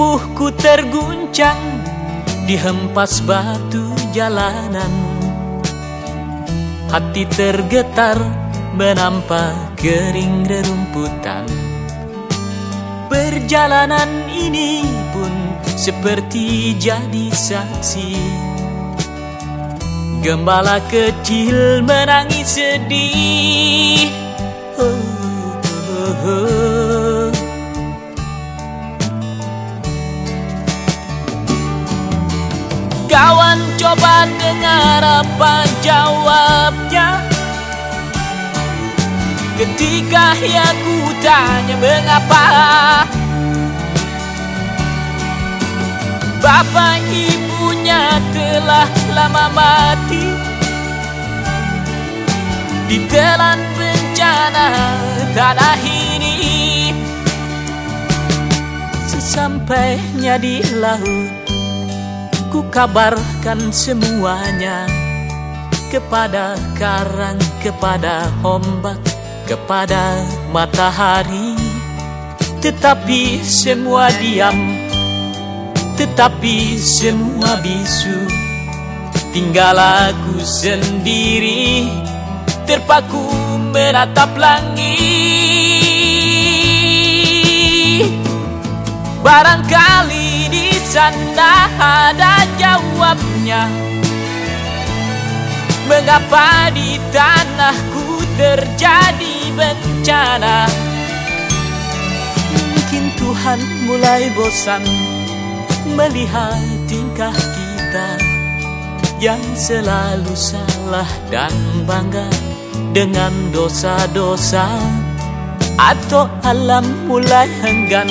Tubuhku terguncang dihempas batu jalanan. Hati tergetar menampak kering rerumputan. Perjalanan ini pun seperti jadi saksi. Gembala kecil menangis sedih. Oh, oh, oh. Dengar apa jawabnya. Ketika ya ku tanya mengapa. Bapak ibunya telah lama mati. Ditelan bencana tanah ini. Sesampainya di laut Ku kabarkan semuanya Kepada karang, kepada ombak Kepada matahari. Tetapi semua diam tetapi semua bisu. Tinggal aku sendiri Terpaku menatap langit. Barangkali sana ada jawabnya. Mengapa di tanahku terjadi bencana? Mungkin Tuhan mulai bosan melihat tingkah kita yang selalu salah dan bangga dengan dosa-dosa atau alam mulai enggan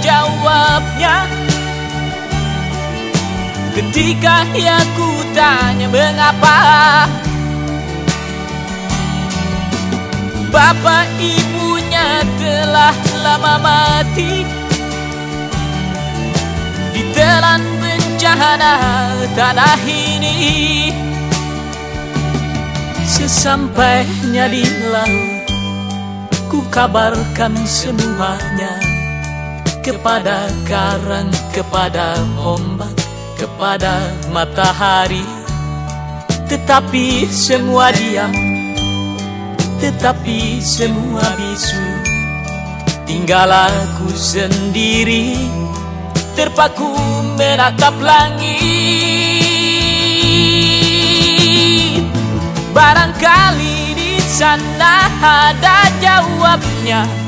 jawabnya. Ketika ya ku tanya mengapa? Bapak ibunya telah lama mati. Ditelan bencana tanah ini Sesampainya di laut Ku kabarkan semuanya Kepada karang, kepada ombak Kepada matahari. Tetapi semua diam Tetapi semua bisu. Tinggal aku sendiri Terpaku menatap langit. Barangkali di sana ada jawabnya